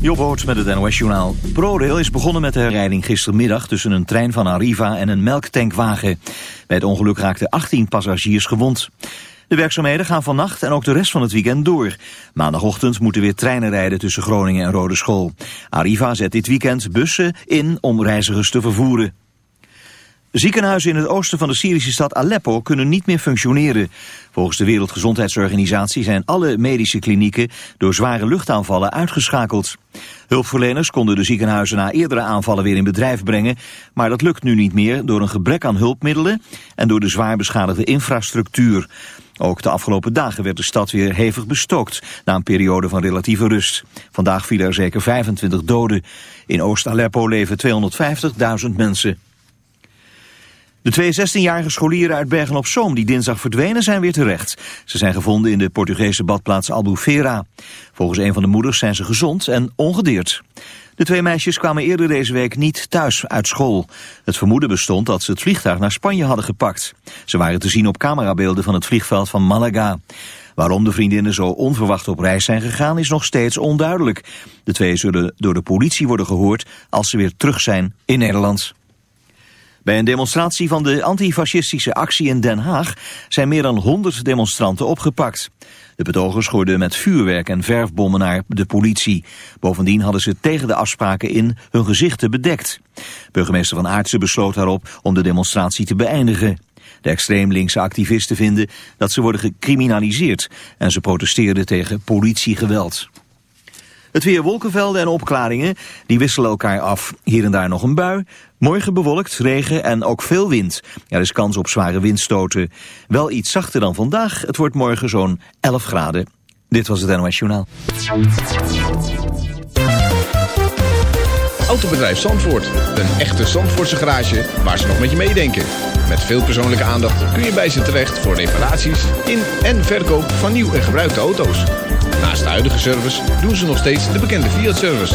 Jobboot met het NOS-journaal. ProRail is begonnen met de herrijding gistermiddag tussen een trein van Arriva en een melktankwagen. Bij het ongeluk raakten 18 passagiers gewond. De werkzaamheden gaan vannacht en ook de rest van het weekend door. Maandagochtend moeten weer treinen rijden tussen Groningen en Rode School. Arriva zet dit weekend bussen in om reizigers te vervoeren. Ziekenhuizen in het oosten van de Syrische stad Aleppo kunnen niet meer functioneren. Volgens de Wereldgezondheidsorganisatie zijn alle medische klinieken door zware luchtaanvallen uitgeschakeld. Hulpverleners konden de ziekenhuizen na eerdere aanvallen weer in bedrijf brengen, maar dat lukt nu niet meer door een gebrek aan hulpmiddelen en door de zwaar beschadigde infrastructuur. Ook de afgelopen dagen werd de stad weer hevig bestookt, na een periode van relatieve rust. Vandaag vielen er zeker 25 doden. In Oost-Aleppo leven 250.000 mensen. De twee 16-jarige scholieren uit Bergen-op-Zoom die dinsdag verdwenen zijn weer terecht. Ze zijn gevonden in de Portugese badplaats Albufeira. Volgens een van de moeders zijn ze gezond en ongedeerd. De twee meisjes kwamen eerder deze week niet thuis uit school. Het vermoeden bestond dat ze het vliegtuig naar Spanje hadden gepakt. Ze waren te zien op camerabeelden van het vliegveld van Malaga. Waarom de vriendinnen zo onverwacht op reis zijn gegaan is nog steeds onduidelijk. De twee zullen door de politie worden gehoord als ze weer terug zijn in Nederland. Bij een demonstratie van de antifascistische actie in Den Haag zijn meer dan 100 demonstranten opgepakt. De betogers gooiden met vuurwerk en verfbommen naar de politie. Bovendien hadden ze tegen de afspraken in hun gezichten bedekt. Burgemeester Van Aartsen besloot daarop om de demonstratie te beëindigen. De extreem linkse activisten vinden dat ze worden gecriminaliseerd en ze protesteerden tegen politiegeweld. Het weer wolkenvelden en opklaringen, die wisselen elkaar af. Hier en daar nog een bui. Morgen bewolkt, regen en ook veel wind. Er is kans op zware windstoten. Wel iets zachter dan vandaag. Het wordt morgen zo'n 11 graden. Dit was het NOS Journaal. Autobedrijf Zandvoort. Een echte Zandvoortse garage waar ze nog met je meedenken. Met veel persoonlijke aandacht kun je bij ze terecht voor reparaties in en verkoop van nieuw en gebruikte auto's. Naast de huidige service doen ze nog steeds de bekende Fiat-service.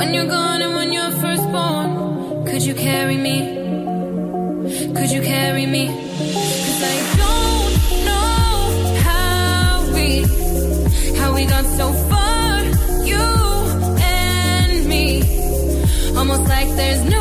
When you're gone and when you're first born. Could you carry me? Could you carry me? 'Cause I don't know how we, how we got so far, you and me. Almost like there's no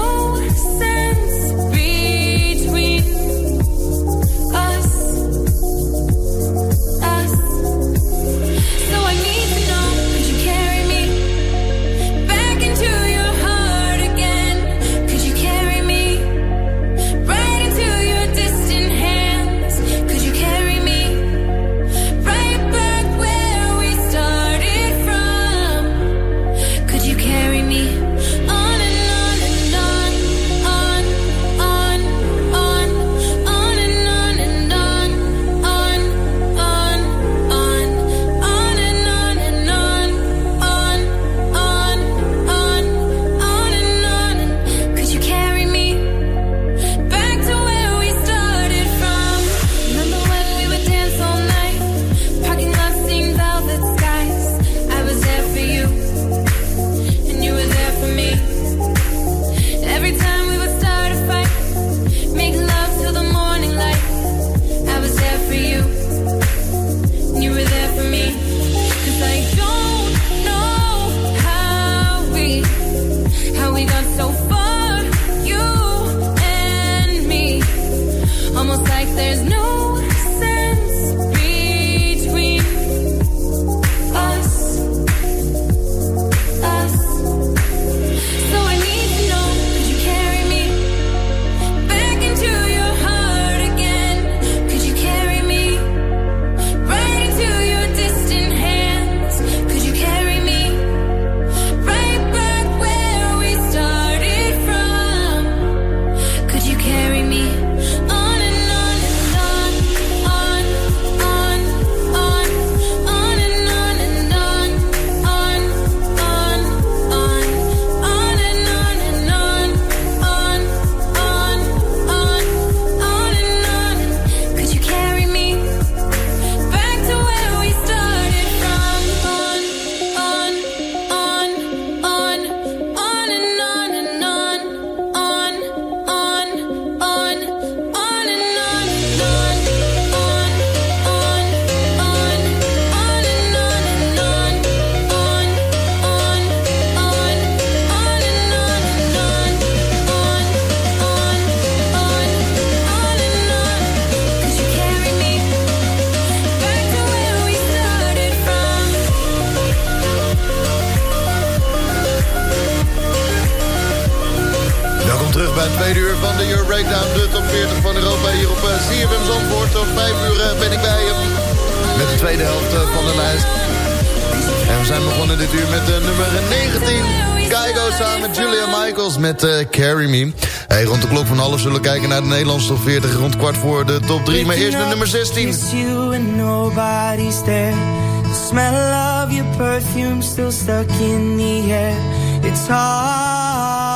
naar Nederlandse top 40. Rond kwart voor de top 3. Maar eerst de nummer 16. you and nobody's there. The smell of your perfume still stuck in the air. It's hard.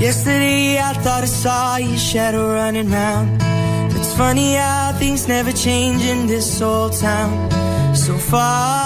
Yesterday I thought I saw your shadow running round. It's funny how things never change in this old town. So far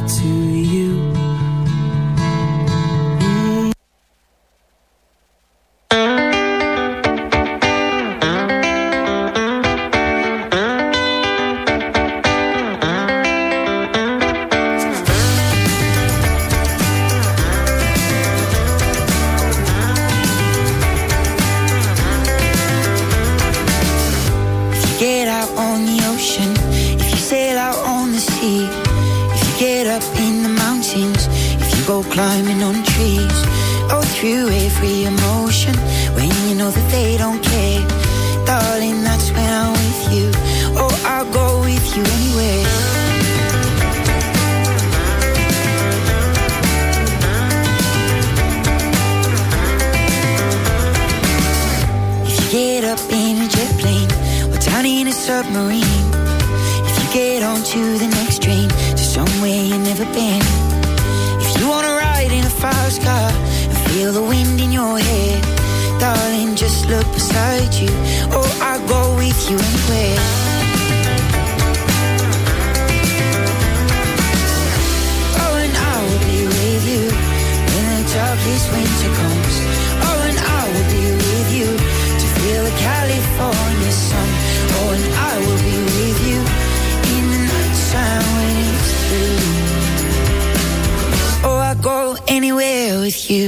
look beside you, or I go with you anywhere. Oh, and I will be with you when the darkest winter comes. Oh, and I will be with you to feel the California sun. Oh, and I will be with you in the nighttime when it's through. Oh, I'll go anywhere with you.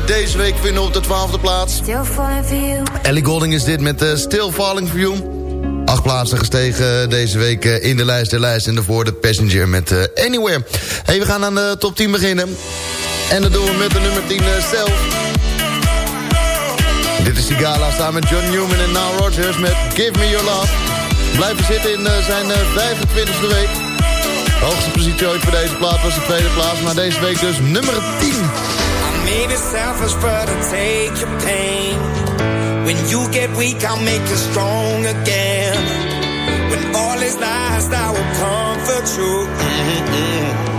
Eh, deze week vinden op de twaalfde plaats. Ellie Golding is dit met uh, Still Falling For You. Acht plaatsen gestegen eh, deze week in de lijst, de lijst en daarvoor de Passenger met Anywhere. Hey, we gaan aan de top 10 beginnen. En dat doen we met de nummer 10 zelf. Dit is Sigala samen met John Newman en now Rogers met Give Me Your Love. Blijven zitten in zijn 25e week. De hoogste positie ooit voor deze plaat was de tweede plaats, maar deze week dus nummer 10. Maybe selfish, but I take your pain. When you get weak, I'll make you strong again. When all is lost, I will comfort you. Mm -hmm.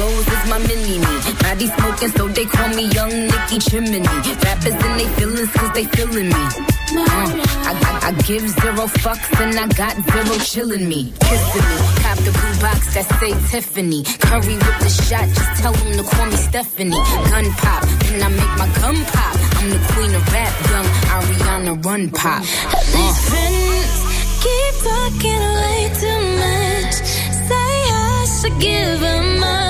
Flows is my mini me. Body smoking, so they call me Young Nicky Chimney. Rappers and they feelings, cause they feeling me. Uh, I, I, I give zero fucks and I got zero chillin' me. Kissing me. Cop the blue box that say Tiffany. Curry with the shot, just tell them to call me Stephanie. Gun pop, then I make my gun pop. I'm the queen of rap, young Ariana Run Pop. These friends keep talking way too much. Say I should give them up.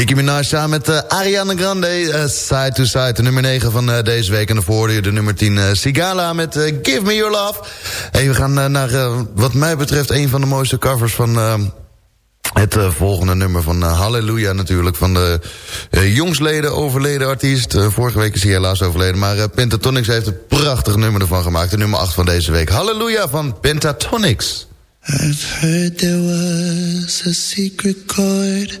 Nicki Minaj samen met eh, Ariana Grande, eh, Side to Side, de nummer 9 van eh, deze week. En daarvoor hoorde je de nummer 10, eh, Sigala met Give Me Your Love. En we gaan naar, wat mij betreft, een van de mooiste covers van... het volgende nummer van Halleluja natuurlijk. Van de jongsleden overleden artiest. Vorige week is hij helaas overleden. Maar Pentatonix heeft een prachtig nummer ervan gemaakt. De nummer 8 van deze week. Halleluja van Pentatonix. I've heard there was a secret chord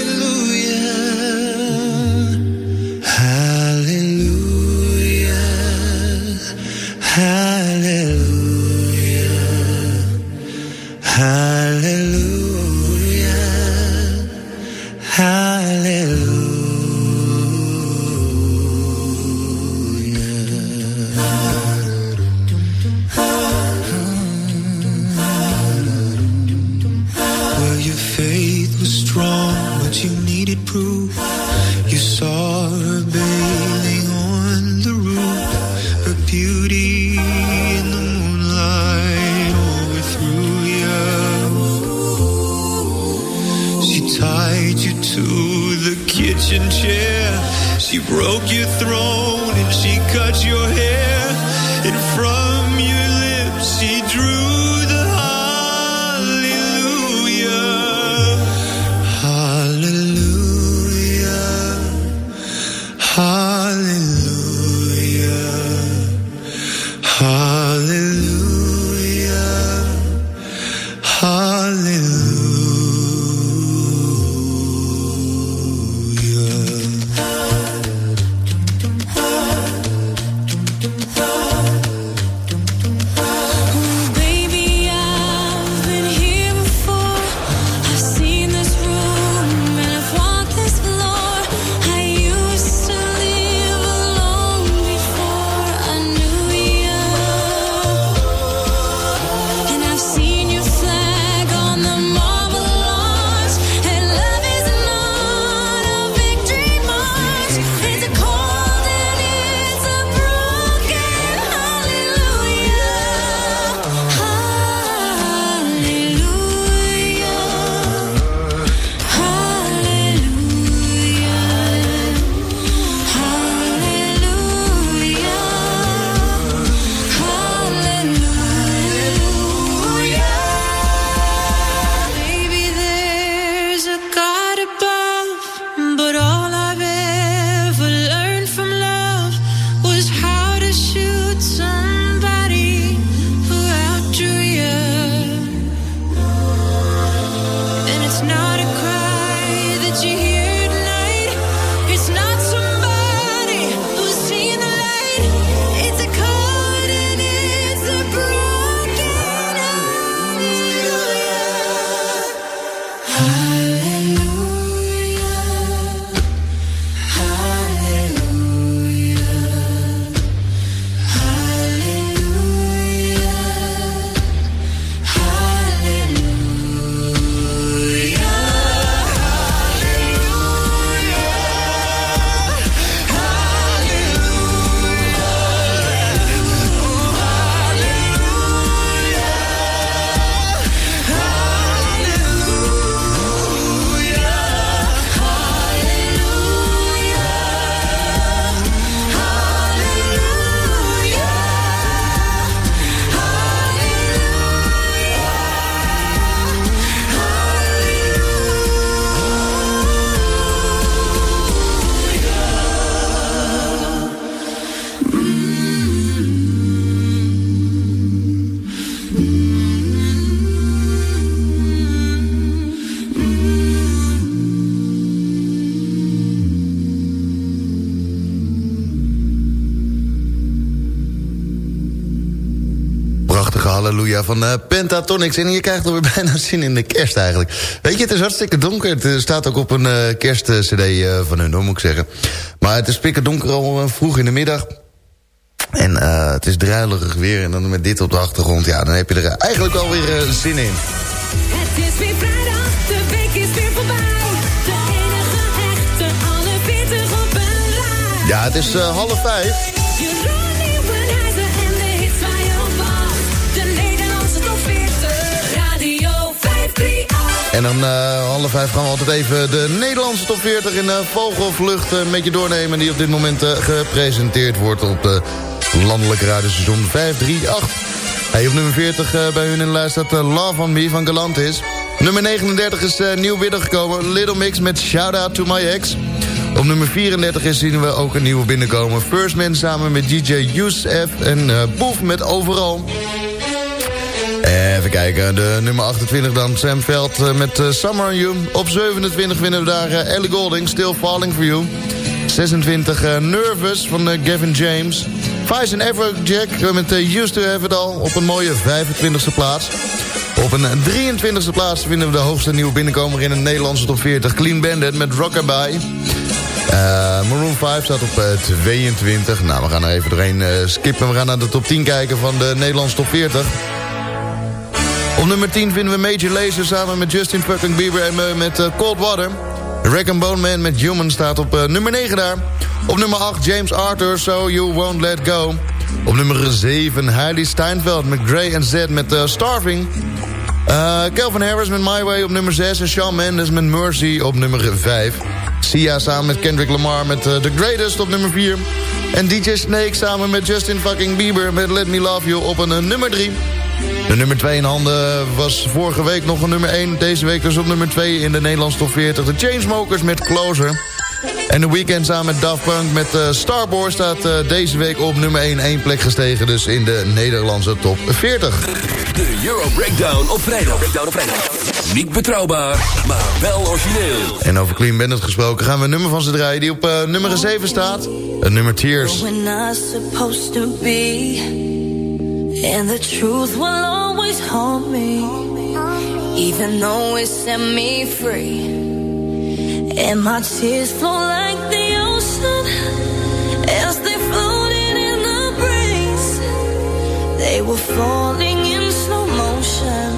Hallelujah. Hallelujah. She broke your throne and she cut your hair. Van Pentatonics. En je krijgt alweer bijna zin in de kerst eigenlijk. Weet je, het is hartstikke donker. Het eh, staat ook op een uh, kerstcd uh, van hun, moet ik zeggen. Maar het is pikken donker al vroeg in de middag. En het is druilerig weer. En dan met dit op de achtergrond, ja, dan heb je er eigenlijk alweer zin in. Het is weer vrijdag, de week is weer voorbij. De enige echte, alle 40 op een rij. Ja, het is half vijf. En dan uh, half vijf gaan we altijd even de Nederlandse top 40 in uh, vogelvlucht uh, met je doornemen... die op dit moment gepresenteerd wordt op de landelijke radiostation 538. Hey, op nummer 40 bij hun in de lijst staat Love on Me van Galantis. Nummer 39 is nieuw binnengekomen, Little Mix met Shout Out to My Ex... Op nummer 34 is zien we ook een nieuwe binnenkomen. First Man samen met DJ Youssef en Boef met Overal. Even kijken, de nummer 28 dan Sam Veld uh, met uh, Summer on You. Op 27 vinden we daar uh, Ellie Golding, Still Falling For You. 26 Nervous van Gavin James. Vice en Everjack met Used To Have It All op een mooie 25e plaats. Op een 23e plaats vinden we de hoogste nieuwe binnenkomer in de Nederlandse top 40. Clean Bandit met Rockabye. Maroon 5 staat op uh, 22. Nou, we gaan er even doorheen skippen. We gaan naar de top 10 kijken van de Nederlandse top 40. Op nummer 10 vinden we Major Lazer samen met Justin fucking Bieber en uh, met Cold Water. Rack and Bone Man met Human staat op nummer 9 daar. Op nummer 8 James Arthur, So You Won't Let Go. Op nummer 7 Heidi Steinfeld met Gray and Z met Starving. Kelvin Harris met My Way op nummer 6 en Shawn Mendes met Mercy op nummer 5. Sia samen met Kendrick Lamar met The Greatest op nummer 4. En DJ Snake samen met Justin fucking Bieber met Let Me Love You op een nummer 3. De nummer 2 in handen was vorige week nog een nummer 1. Deze week dus op nummer 2 in de Nederlandse top 40. De Chainsmokers met Closer. En de weekend samen met Daft Punk met uh, Starboy staat uh, deze week op nummer 1. één plek gestegen dus in de Nederlandse top 40. De Euro Breakdown op vrijdag. Breakdown op vrijdag. Niet betrouwbaar, maar wel origineel. En over Clean Bandit gesproken gaan we een nummer van ze draaien... die op uh, nummer 7 staat. Het nummer Tears. And the truth will always haunt me Even though it set me free. And my tears flow like the ocean As they floated in the breeze. They were falling in slow motion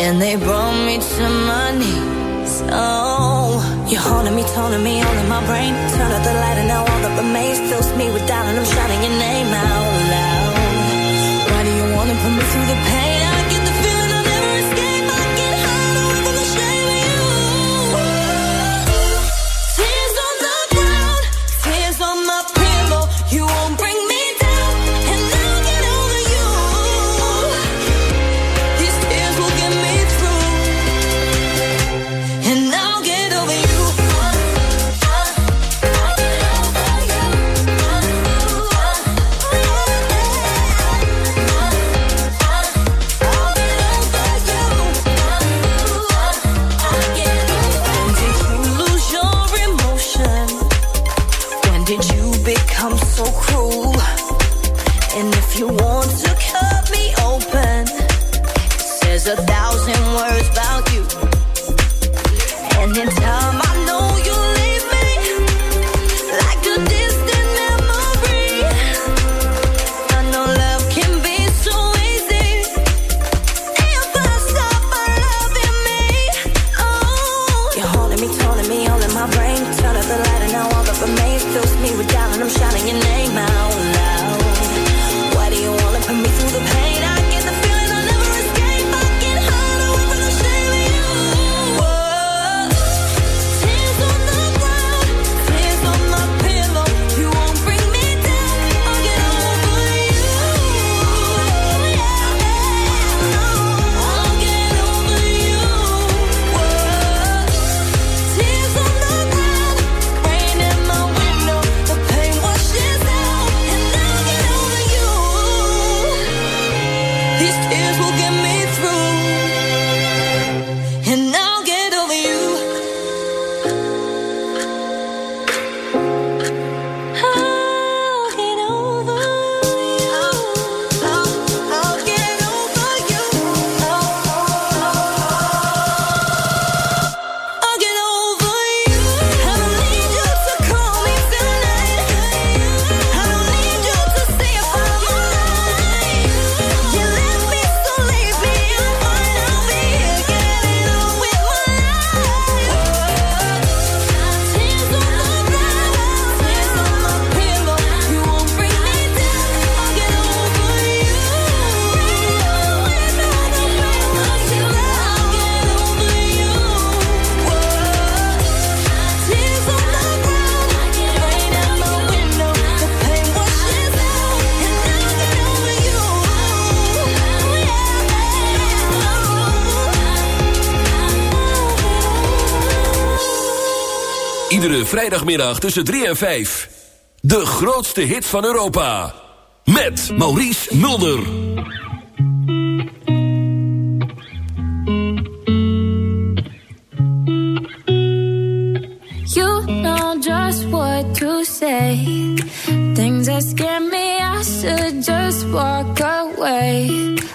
And they brought me to my knees. Oh, you're haunting me, taunting me, all in my brain. Turn out the light and now all that remains Fills me with doubt and I'm shouting your name out loud Why do you wanna put me through the pain? Zaterdagmiddag tussen 3 en 5. De grootste hit van Europa. Met Maurice Mulder. You know just what to say. Things that scare me, I should just walk away.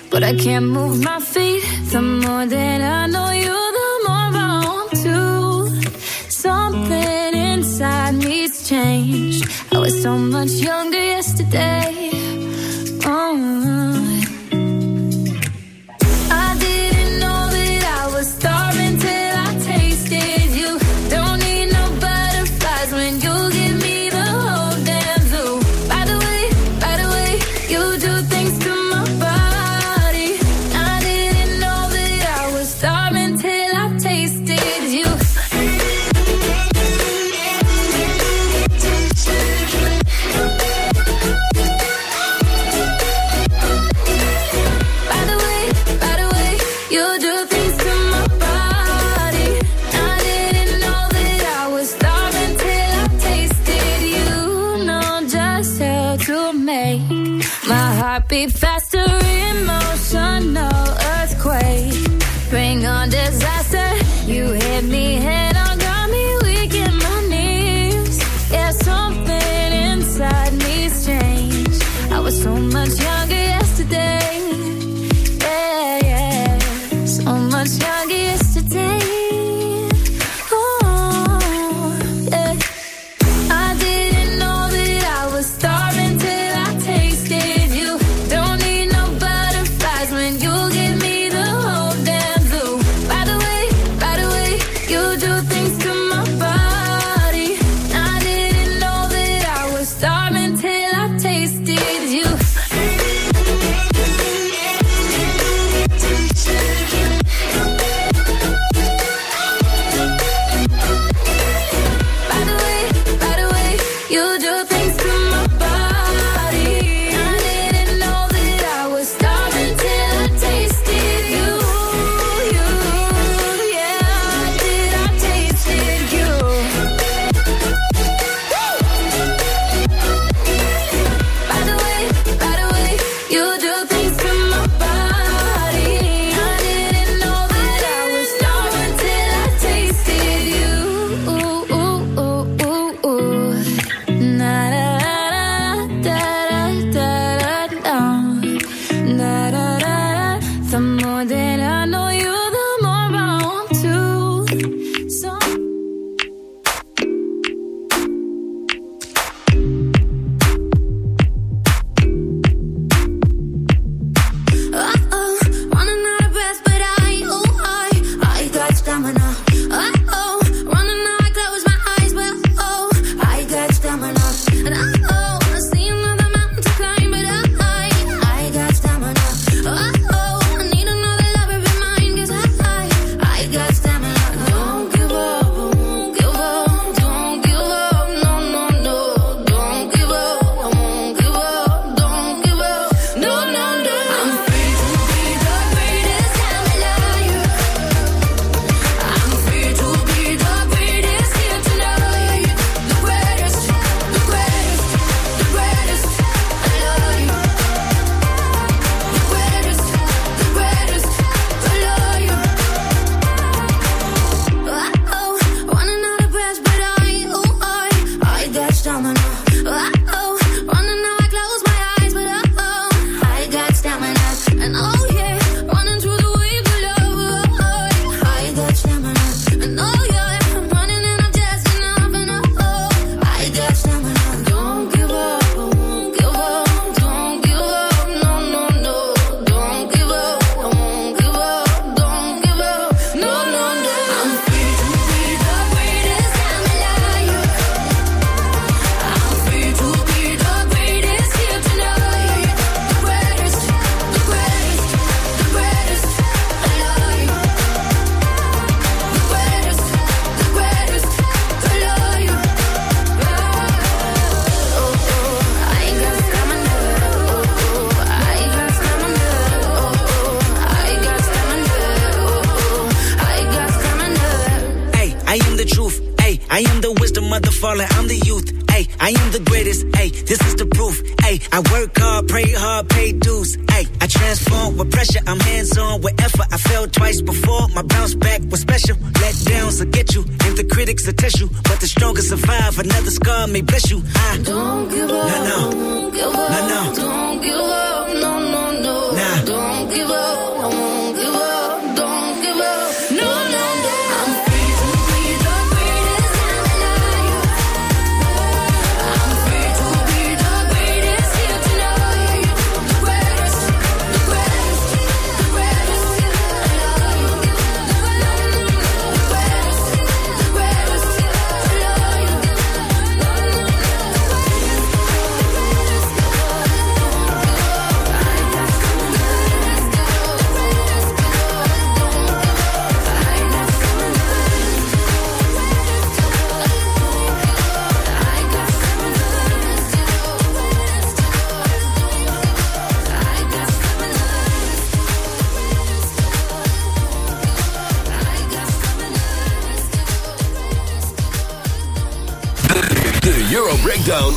But I can't move my feet. The more that I know you. changed. I was so much younger yesterday.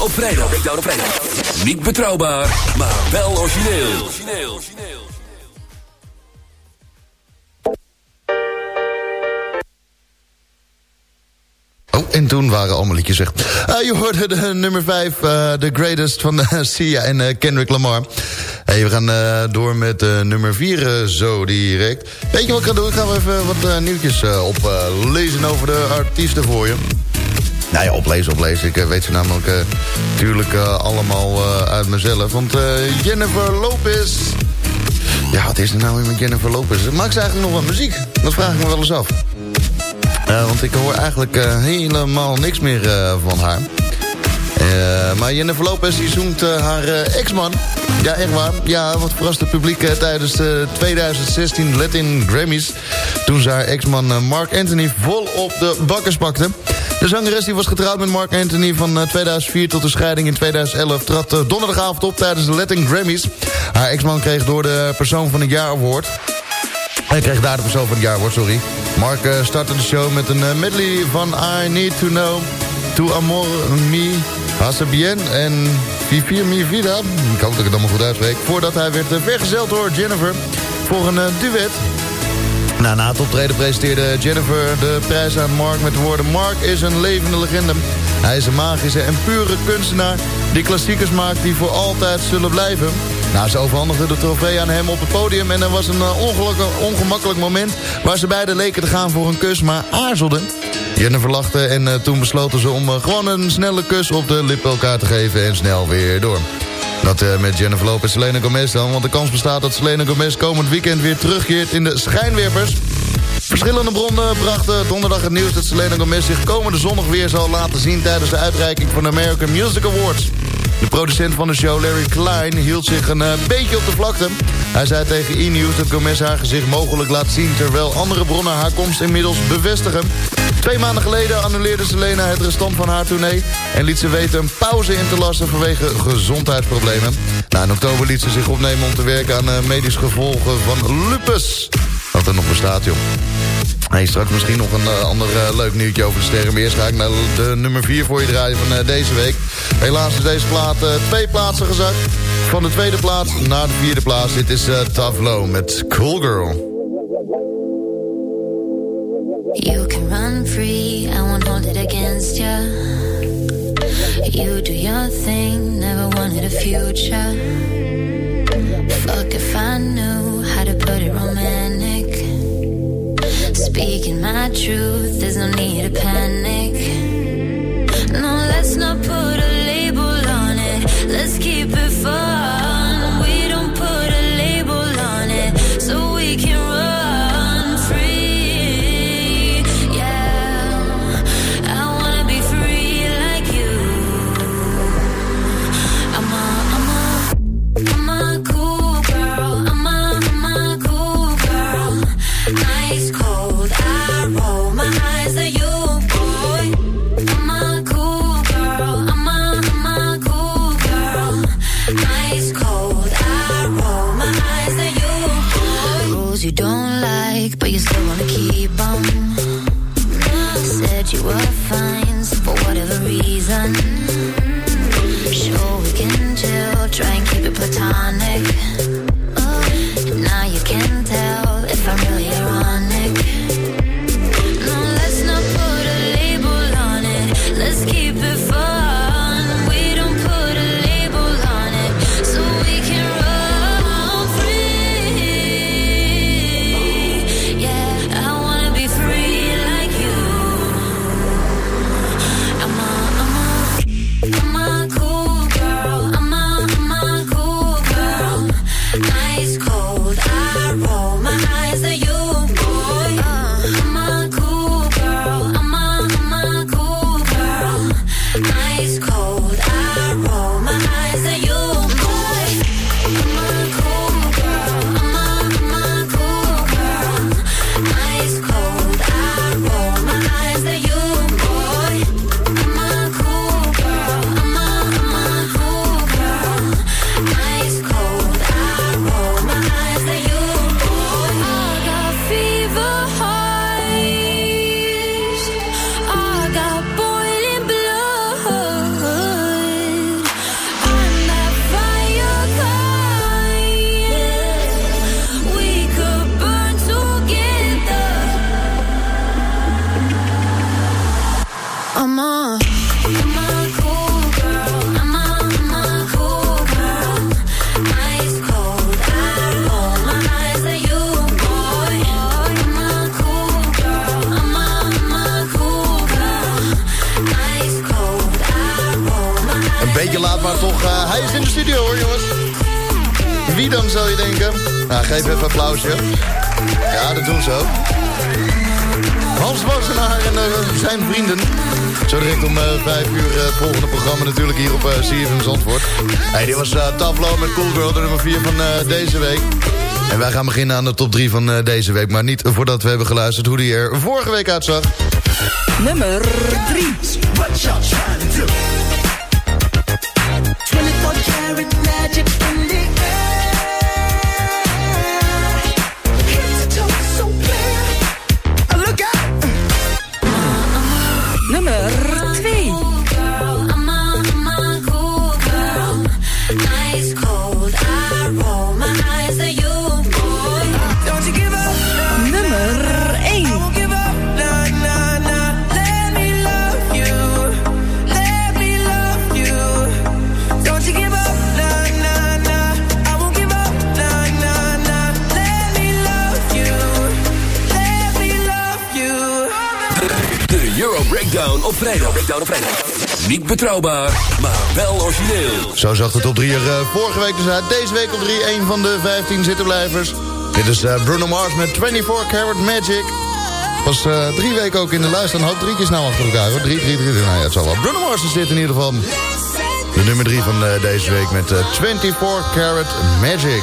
Op vrijdag. Vrijdag. Niet betrouwbaar, maar wel origineel. Oh, en toen waren allemaal liedjes weg. Eh, je hoorde de nummer 5, The Greatest van eh, Sia en eh, Kendrick Lamar. Hey, we gaan door met nummer 4 zo direct. Weet je wat ik ga doen? Ik ga even wat nieuwtjes oplezen over de artiesten voor je. Nou ja, oplezen, oplezen. Ik eh, weet ze namelijk natuurlijk eh, allemaal eh, uit mezelf. Want Jennifer Lopez... Ja, wat is er nou weer met Jennifer Lopez? Maakt ze eigenlijk nog wat muziek? Dat vraag ik me wel eens af. Want ik hoor eigenlijk helemaal niks meer van haar. Eh, maar Jennifer Lopez die zoekt eh, haar eh, ex-man. Ja, echt waar. Ja, wat verrast het publiek tijdens de 2016 Latin Grammys. Toen ze haar ex-man Mark Anthony vol op de bakkers pakte. De zangeres die was getrouwd met Mark Anthony van eh, 2004 tot de scheiding in 2011... trad donderdagavond op tijdens de Latin Grammys. Haar ex-man kreeg door de Persoon van het Jaar Award... Hij kreeg daar de persoon van het jaar, hoor, sorry. Mark startte de show met een medley van I Need To Know... To Amor Mi, Hace Bien en Vivir Mi Vida. Ik hoop dat ik het allemaal goed uitspreek. Voordat hij werd eh, vergezeld door Jennifer voor een eh, duet. Nou, na het optreden presenteerde Jennifer de prijs aan Mark met de woorden... Mark is een levende legende. Hij is een magische en pure kunstenaar die klassiekers maakt die voor altijd zullen blijven. Nou, ze overhandigde de trofee aan hem op het podium... en er was een eh, ongemakkelijk moment waar ze beiden leken te gaan voor een kus, maar aarzelden. Jennifer lachte en eh, toen besloten ze om eh, gewoon een snelle kus op de lippen elkaar te geven en snel weer door. Dat eh, met Jennifer Lopez en Selena Gomez dan, want de kans bestaat dat Selena Gomez komend weekend weer terugkeert in de schijnwerpers. Verschillende bronnen brachten donderdag het nieuws dat Selena Gomez zich komende zondag weer zal laten zien tijdens de uitreiking van de American Music Awards. De producent van de show, Larry Klein, hield zich een eh, beetje op de vlakte. Hij zei tegen E-News dat Gomez haar gezicht mogelijk laat zien... terwijl andere bronnen haar komst inmiddels bevestigen. Twee maanden geleden annuleerde Selena het restant van haar tournee... en liet ze weten een pauze in te lassen vanwege gezondheidsproblemen. Nou, in oktober liet ze zich opnemen om te werken aan eh, medische gevolgen van lupus. Wat er nog bestaat, joh. Hey, straks misschien nog een eh, ander eh, leuk nieuwtje over de sterren. Maar eerst ga ik naar de nummer 4 voor je draaien van eh, deze week. Helaas is deze plaat twee plaatsen gezakt. Van de tweede plaats naar de vierde plaats. Dit is Tough Low met Cool Girl. You can run free, I won't hold it against you. You do your thing, never wanted a future. Fuck if I knew how to put it romantic. Speaking my truth, there's no need to panic. No, let's not put a Een beetje laat, maar toch, eh, hij is in de studio hoor, jongens. Wie dan zou je denken? Nou, geef even een applausje. Ja, dat doen we zo. Hans Wassenaar en eh, zijn vrienden. Zo direct om eh, vijf uur eh, het volgende programma natuurlijk hier op uh, CFM's Antwoord. Hey, dit was Tablo met Cool Girl, de nummer 4 van deze week. En wij gaan beginnen aan de top 3 van deze week. Maar niet voordat we hebben geluisterd hoe die er vorige week uitzag. Nummer 3. Breakdown. Niet betrouwbaar, maar wel origineel. Zo zag het op 3 er eh, vorige week dus uit. Deze week op 3 een van de 15 zittenblijvers. Dit is eh, Bruno Mars met 24 Karat Magic. Was uh, drie weken ook in de lijst. Een hoop drie keer snel achter elkaar hoor. Drie, drie, drie. Nou ja, het zal wel. Bruno Mars is dit in ieder geval. De nummer 3 van uh, deze week met uh, 24 Karat Magic.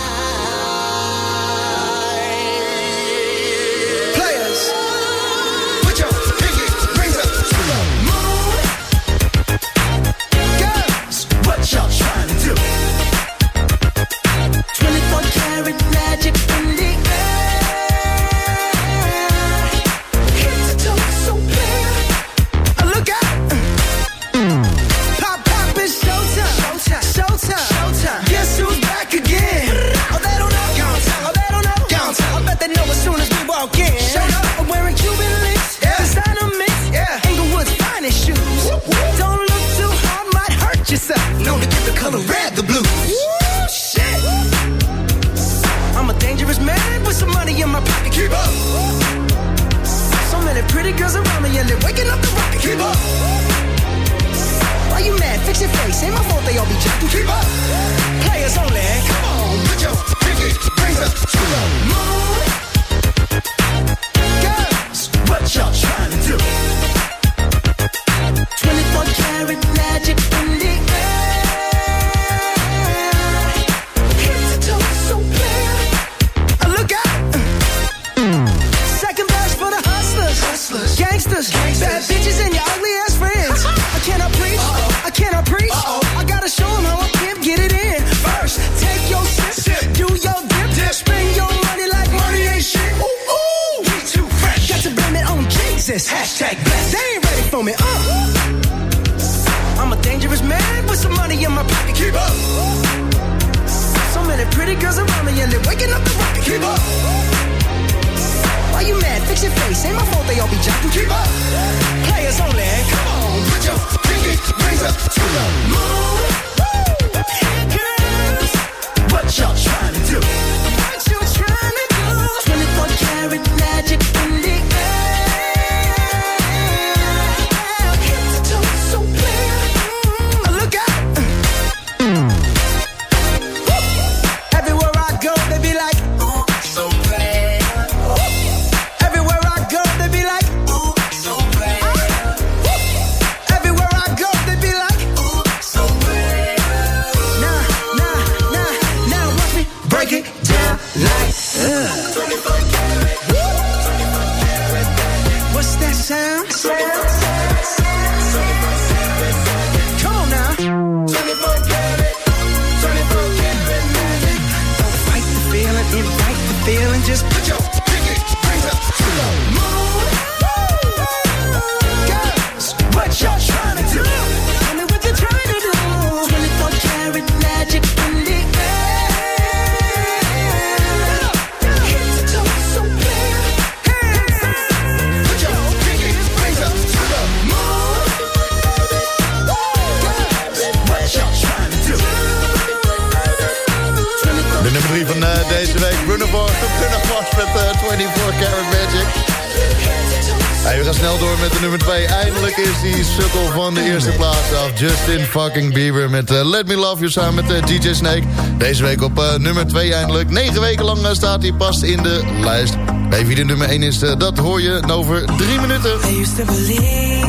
Let Me Love You samen met eh, DJ Snake. Deze week op eh, nummer 2 eindelijk. 9 weken lang eh, staat hij pas in de lijst. Bij wie de nummer 1 is, dat hoor je over 3 minuten. I used to believe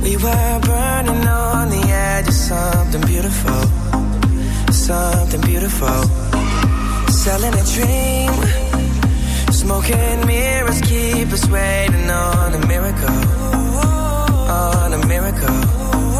we were burning on the edge of something beautiful. Something beautiful. Selling a dream. Smoking mirrors keep us waiting on a miracle. On a miracle.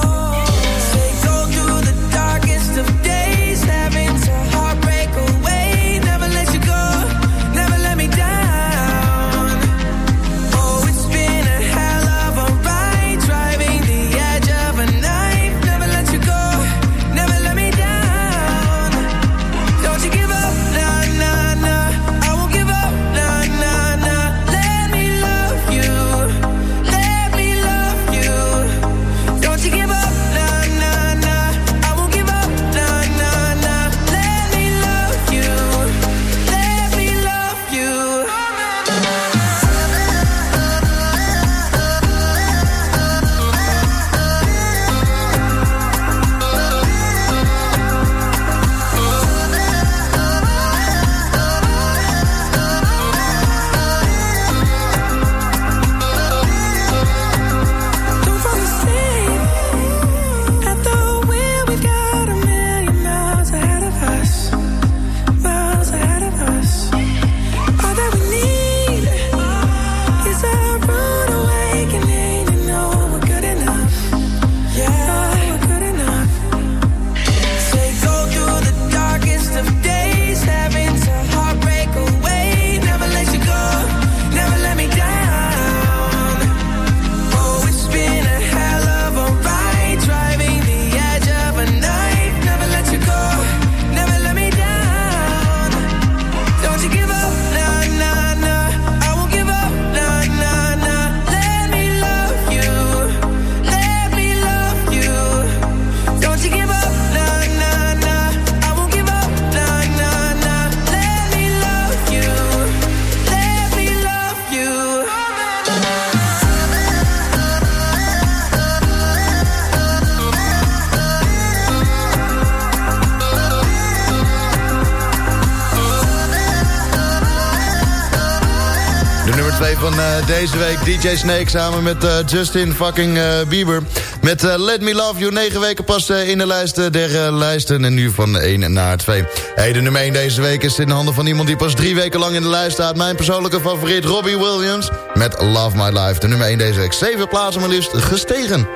van eh, deze week. DJ Snake samen met eh, Justin fucking eh, Bieber. Met Let Me Love You. Negen weken pas in de lijsten der lijsten. En nu van 1 naar 2. Hey, de nummer 1 deze week is in de handen van iemand die pas drie weken lang in de lijst staat. Mijn persoonlijke favoriet Robbie Williams met Love My Life. De nummer 1 deze week. Zeven plaatsen maar liefst gestegen.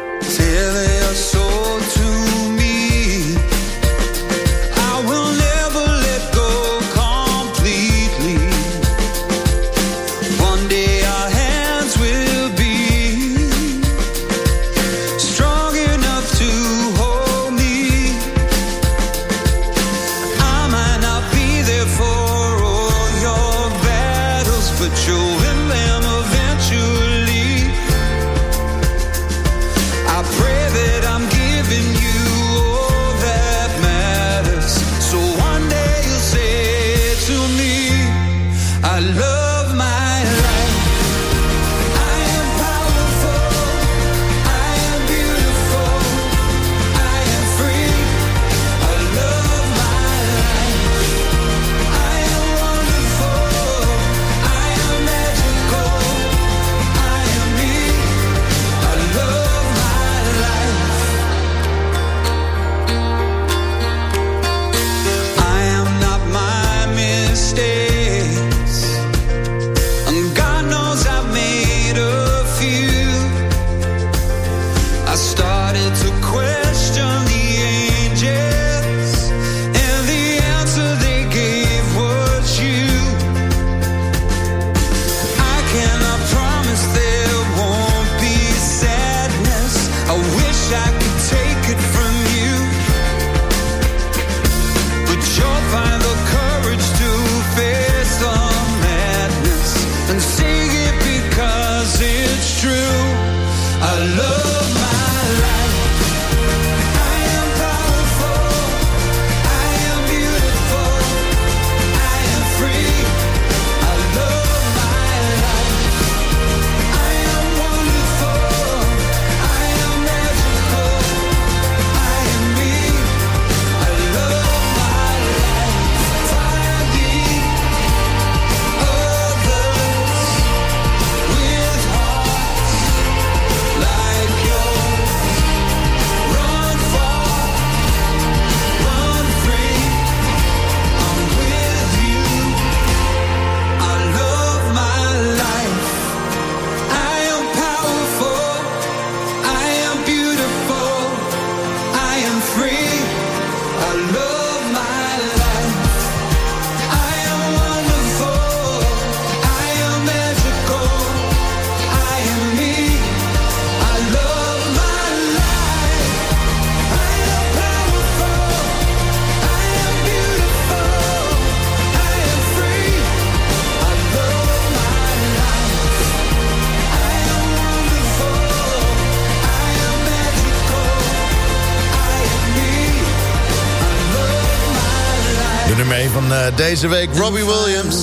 mee van eh, deze week. Robbie Williams.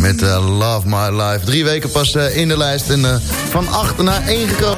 Met eh, Love My Life. Drie weken pas eh, in de lijst en van achter naar één gekomen.